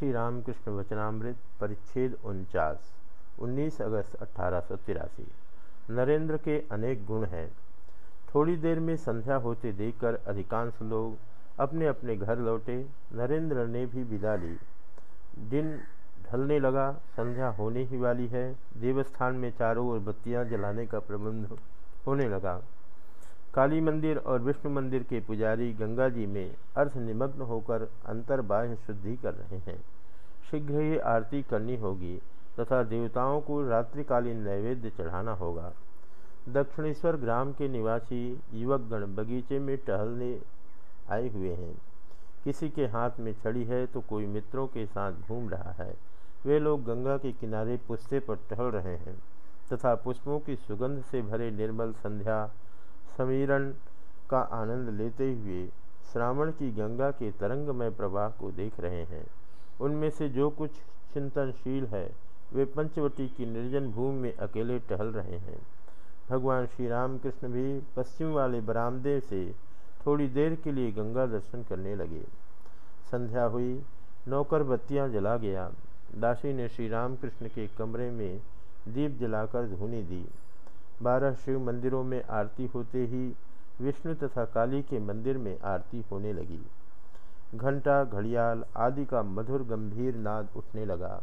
श्री रामकृष्ण वचनामृत परिच्छेद उनचास 19 अगस्त तिरासी। नरेंद्र के अनेक गुण हैं। थोड़ी देर में संध्या होते देखकर अधिकांश लोग अपने अपने घर लौटे। नरेंद्र ने भी विदा ली। दिन ढलने लगा। संध्या होने ही वाली है। देवस्थान में चारों ओर बत्तियाँ जलाने का प्रबंध होने लगा। काली मंदिर और विष्णु मंदिर के पुजारी गंगा जी में अर्थ निमग्न होकर अंतर्बाह्य शुद्धि कर रहे हैं। शीघ्र ही आरती करनी होगी तथा देवताओं को रात्रिकालीन नैवेद्य चढ़ाना होगा। दक्षिणेश्वर ग्राम के निवासी युवकगण बगीचे में टहलने आए हुए हैं। किसी के हाथ में छड़ी है तो कोई मित्रों के साथ घूम रहा है। वे लोग गंगा के किनारे पुस्ते पर टहल रहे हैं तथा पुष्पों की सुगंध से भरे निर्मल संध्या समीरण का आनंद लेते हुए श्रावण की गंगा के तरंगमय प्रवाह को देख रहे हैं। उनमें से जो कुछ चिंतनशील है, वे पंचवटी की निर्जन भूमि में अकेले टहल रहे हैं। भगवान श्री राम कृष्ण भी पश्चिम वाले बरामदे से थोड़ी देर के लिए गंगा दर्शन करने लगे। संध्या हुई, नौकर बत्तियाँ जला गया। दासी ने श्री राम कृष्ण के कमरे में दीप जलाकर धुनी दी। बारह शिव मंदिरों में आरती होते ही विष्णु तथा काली के मंदिर में आरती होने लगी। घंटा, घड़ियाल आदि का मधुर गंभीर नाद उठने लगा।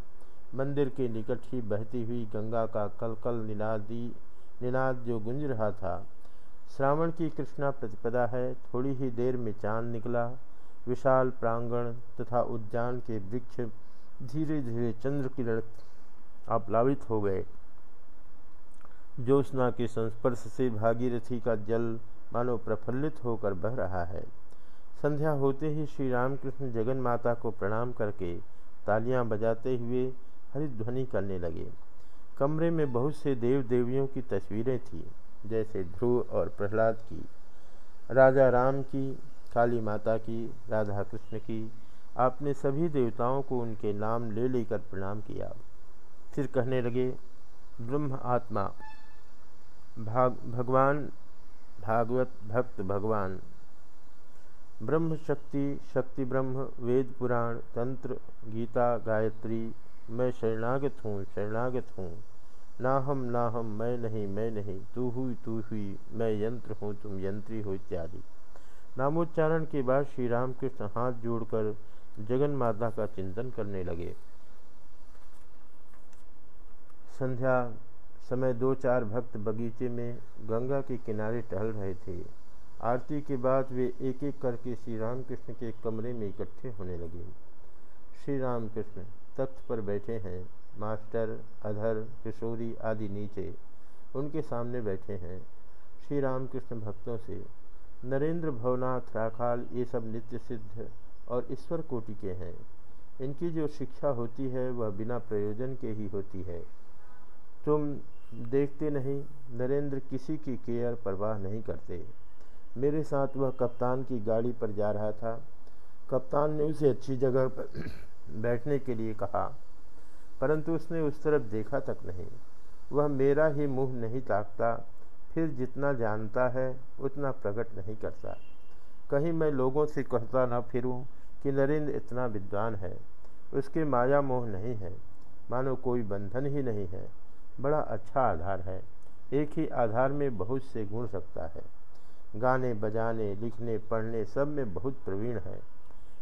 मंदिर के निकट ही बहती हुई गंगा का कल कल निनादी, निनाद जो गुंज रहा था। श्रावण की कृष्णा प्रतिपदा है, थोड़ी ही देर में चाँद निकला। विशाल प्रांगण तथा उद्यान के वृक्ष धीरे धीरे चंद्र किरण आप्लावित हो गए। ज्योत्ना के संस्पर्श से भागीरथी का जल मानो प्रफुल्लित होकर बह रहा है। संध्या होते ही श्री रामकृष्ण जगन माता को प्रणाम करके तालियाँ बजाते हुए हरिध्वनि करने लगे। कमरे में बहुत से देव देवियों की तस्वीरें थीं, जैसे ध्रुव और प्रहलाद की, राजा राम की, काली माता की, राधा कृष्ण की। आपने सभी देवताओं को उनके नाम ले लेकर प्रणाम किया। फिर कहने लगे, ब्रह्म आत्मा भाग, भगवान, भागवत भक्त भगवान। ब्रह्म शक्ति शक्ति ब्रह्म, वेद पुराण, तंत्र, गीता, गायत्री, मैं शरणागत हूँ शरणागत हूँ। ना हम ना हम मैं नहीं मैं नहीं, तू हुई तू हुई, मैं यंत्र हूँ, तुम यंत्री हो इत्यादि। नामोच्चारण के बाद श्री रामकृष्ण हाथ जोड़कर जगन माता का चिंतन करने लगे। संध्या समय दो चार भक्त बगीचे में गंगा के किनारे टहल रहे थे। आरती के बाद वे एक एक करके श्री राम कृष्ण के कमरे में इकट्ठे होने लगे। श्री राम कृष्ण तख्त पर बैठे हैं। मास्टर, अधर, किशोरी आदि नीचे उनके सामने बैठे हैं। श्री राम कृष्ण भक्तों से, नरेंद्र भवनाथ, राखाल ये सब नित्य सिद्ध और ईश्वर कोटि के हैं। इनकी जो शिक्षा होती है, वह बिना प्रयोजन के ही होती है। तुम देखते नहीं, नरेंद्र किसी की केयर परवाह नहीं करते। मेरे साथ वह कप्तान की गाड़ी पर जा रहा था। कप्तान ने उसे अच्छी जगह पर बैठने के लिए कहा, परंतु उसने उस तरफ़ देखा तक नहीं। वह मेरा ही मुँह नहीं ताकता, फिर जितना जानता है, उतना प्रकट नहीं करता। कहीं मैं लोगों से कहता न फिरूं कि नरेंद्र इतना विद्वान है। उसके माया मोह नहीं है। मानो कोई बंधन ही नहीं है। बड़ा अच्छा आधार है। एक ही आधार में बहुत से गुण सकता है। गाने, बजाने, लिखने, पढ़ने सब में बहुत प्रवीण है।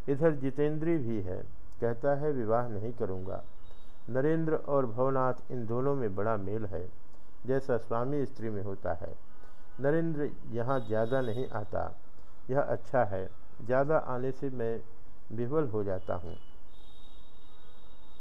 इधर जितेंद्री भी है। कहता है, विवाह नहीं करूँगा। नरेंद्र और भवनाथ इन दोनों में बड़ा मेल है। जैसा स्वामी स्त्री में होता है। नरेंद्र यहाँ ज़्यादा नहीं आता। यह अच्छा है। ज़्यादा आने से मैं विवल हो जाता हूँ।